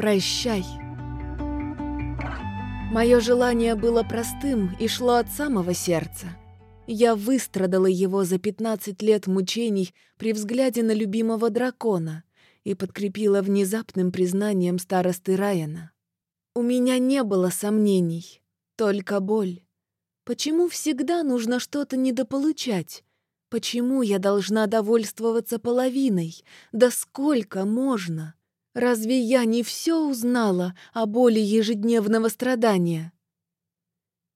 Прощай. Мое желание было простым и шло от самого сердца. Я выстрадала его за 15 лет мучений при взгляде на любимого дракона и подкрепила внезапным признанием старосты Райана. У меня не было сомнений, только боль. Почему всегда нужно что-то недополучать? Почему я должна довольствоваться половиной? Да сколько можно? Разве я не все узнала о боли ежедневного страдания?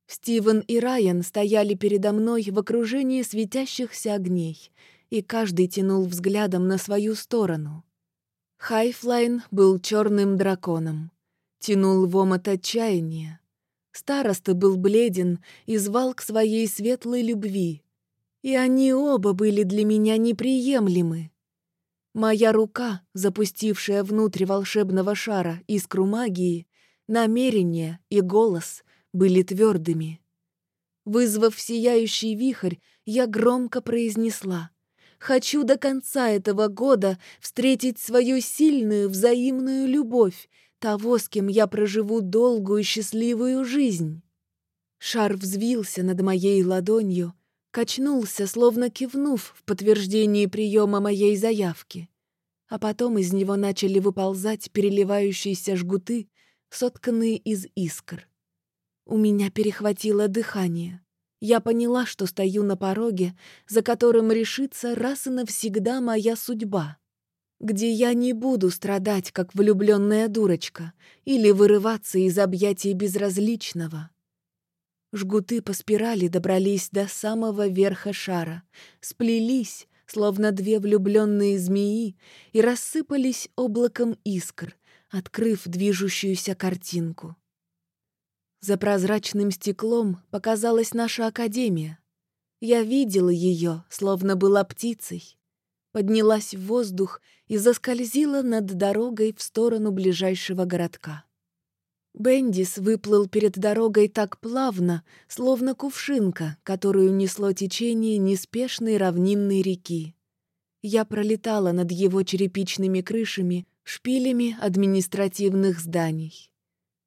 Стивен и Райан стояли передо мной в окружении светящихся огней, и каждый тянул взглядом на свою сторону. Хайфлайн был черным драконом, тянул в омот отчаяния. Староста был бледен и звал к своей светлой любви, и они оба были для меня неприемлемы. Моя рука, запустившая внутрь волшебного шара искру магии, намерение и голос были твердыми. Вызвав сияющий вихрь, я громко произнесла «Хочу до конца этого года встретить свою сильную взаимную любовь, того, с кем я проживу долгую счастливую жизнь». Шар взвился над моей ладонью, качнулся, словно кивнув в подтверждении приема моей заявки. А потом из него начали выползать переливающиеся жгуты, сотканные из искр. У меня перехватило дыхание. Я поняла, что стою на пороге, за которым решится раз и навсегда моя судьба, где я не буду страдать, как влюбленная дурочка, или вырываться из объятий безразличного, Жгуты по спирали добрались до самого верха шара, сплелись, словно две влюбленные змеи, и рассыпались облаком искр, открыв движущуюся картинку. За прозрачным стеклом показалась наша академия. Я видела ее, словно была птицей. Поднялась в воздух и заскользила над дорогой в сторону ближайшего городка. Бендис выплыл перед дорогой так плавно, словно кувшинка, которую несло течение неспешной равнинной реки. Я пролетала над его черепичными крышами, шпилями административных зданий.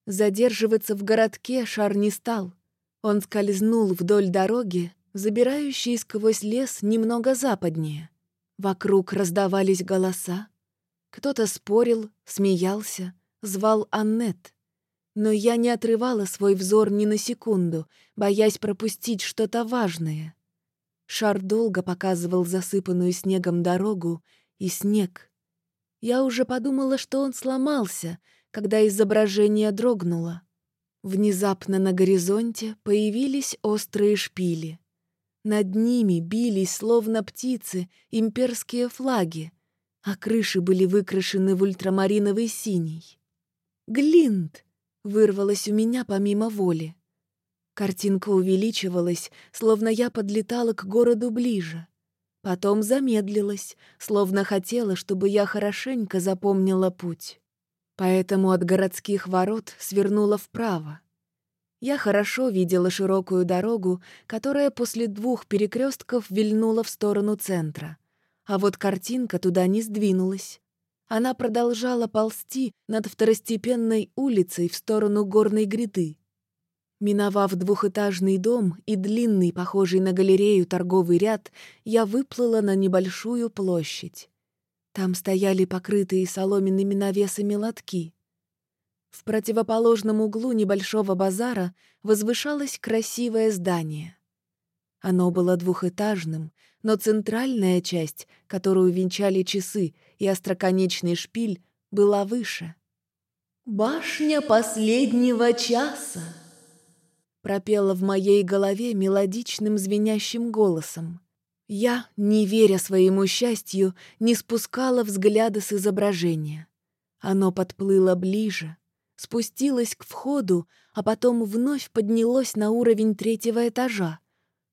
Задерживаться в городке шар не стал. Он скользнул вдоль дороги, забирающей сквозь лес немного западнее. Вокруг раздавались голоса. Кто-то спорил, смеялся, звал Аннет — но я не отрывала свой взор ни на секунду, боясь пропустить что-то важное. Шар долго показывал засыпанную снегом дорогу и снег. Я уже подумала, что он сломался, когда изображение дрогнуло. Внезапно на горизонте появились острые шпили. Над ними бились, словно птицы, имперские флаги, а крыши были выкрашены в ультрамариновый синий. «Глинт!» Вырвалось у меня помимо воли. Картинка увеличивалась, словно я подлетала к городу ближе. Потом замедлилась, словно хотела, чтобы я хорошенько запомнила путь. Поэтому от городских ворот свернула вправо. Я хорошо видела широкую дорогу, которая после двух перекрестков вильнула в сторону центра. А вот картинка туда не сдвинулась. Она продолжала ползти над второстепенной улицей в сторону горной гряды. Миновав двухэтажный дом и длинный, похожий на галерею, торговый ряд, я выплыла на небольшую площадь. Там стояли покрытые соломенными навесами лотки. В противоположном углу небольшого базара возвышалось красивое здание. Оно было двухэтажным, но центральная часть, которую венчали часы и остроконечный шпиль, была выше. «Башня последнего часа!» пропела в моей голове мелодичным звенящим голосом. Я, не веря своему счастью, не спускала взгляда с изображения. Оно подплыло ближе, спустилось к входу, а потом вновь поднялось на уровень третьего этажа,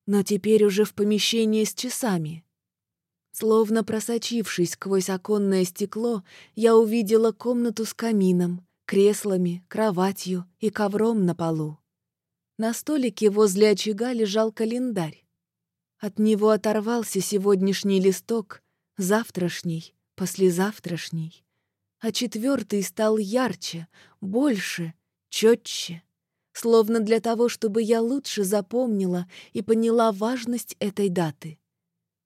но теперь уже в помещении с часами. Словно просочившись сквозь оконное стекло, я увидела комнату с камином, креслами, кроватью и ковром на полу. На столике возле очага лежал календарь. От него оторвался сегодняшний листок, завтрашний, послезавтрашний. а четвертый стал ярче, больше, четче, словно для того, чтобы я лучше запомнила и поняла важность этой даты.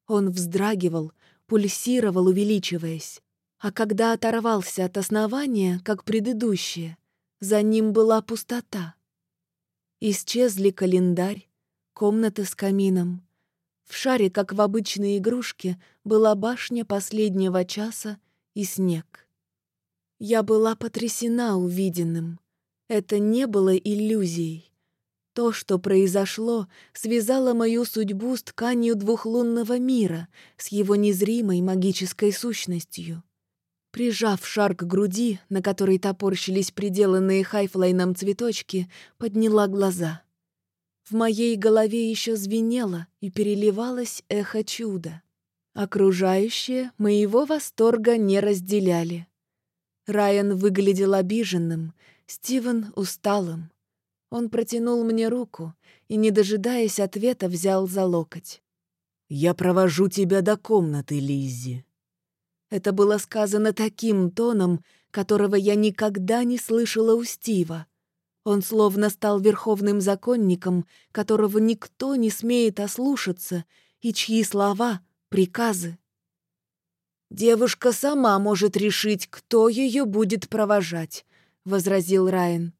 Он вздрагивал, пульсировал, увеличиваясь, а когда оторвался от основания, как предыдущее, за ним была пустота. Исчезли календарь, комната с камином. В шаре, как в обычной игрушке, была башня последнего часа и снег. Я была потрясена увиденным. Это не было иллюзией. То, что произошло, связало мою судьбу с тканью двухлунного мира, с его незримой магической сущностью. Прижав шар к груди, на которой топорщились приделанные хайфлайном цветочки, подняла глаза. В моей голове еще звенело и переливалось эхо чуда. Окружающие моего восторга не разделяли. Райан выглядел обиженным, Стивен — усталым. Он протянул мне руку и, не дожидаясь ответа, взял за локоть. «Я провожу тебя до комнаты, Лиззи», это было сказано таким тоном, которого я никогда не слышала у Стива. Он словно стал верховным законником, которого никто не смеет ослушаться, и чьи слова — приказы. «Девушка сама может решить, кто ее будет провожать», — возразил Райан.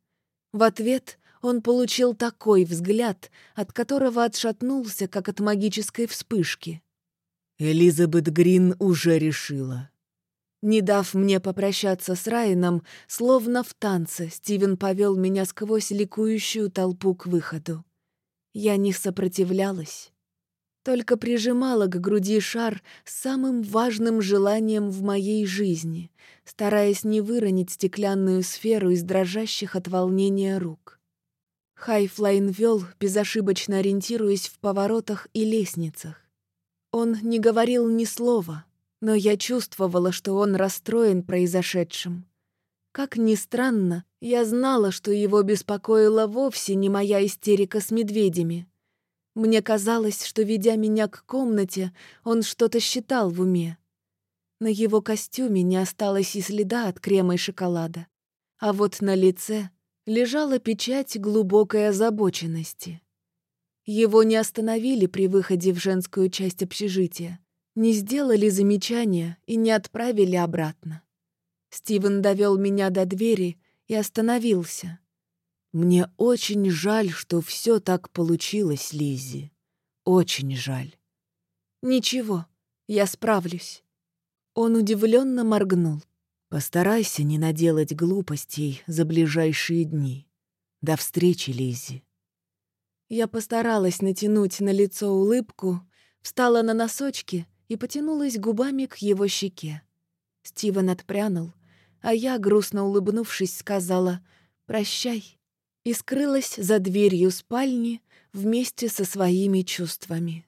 В ответ он получил такой взгляд, от которого отшатнулся, как от магической вспышки. Элизабет Грин уже решила. Не дав мне попрощаться с Райаном, словно в танце, Стивен повел меня сквозь ликующую толпу к выходу. Я не сопротивлялась. Только прижимала к груди шар самым важным желанием в моей жизни, стараясь не выронить стеклянную сферу из дрожащих от волнения рук. Хайфлайн вел, безошибочно ориентируясь в поворотах и лестницах. Он не говорил ни слова, но я чувствовала, что он расстроен произошедшим. Как ни странно, я знала, что его беспокоила вовсе не моя истерика с медведями. Мне казалось, что, ведя меня к комнате, он что-то считал в уме. На его костюме не осталось и следа от крема и шоколада. А вот на лице лежала печать глубокой озабоченности. Его не остановили при выходе в женскую часть общежития, не сделали замечания и не отправили обратно. Стивен довел меня до двери и остановился. «Мне очень жаль, что все так получилось, Лиззи. Очень жаль». «Ничего, я справлюсь». Он удивленно моргнул. «Постарайся не наделать глупостей за ближайшие дни. До встречи, Лиззи». Я постаралась натянуть на лицо улыбку, встала на носочки и потянулась губами к его щеке. Стивен отпрянул, а я, грустно улыбнувшись, сказала «прощай» и скрылась за дверью спальни вместе со своими чувствами.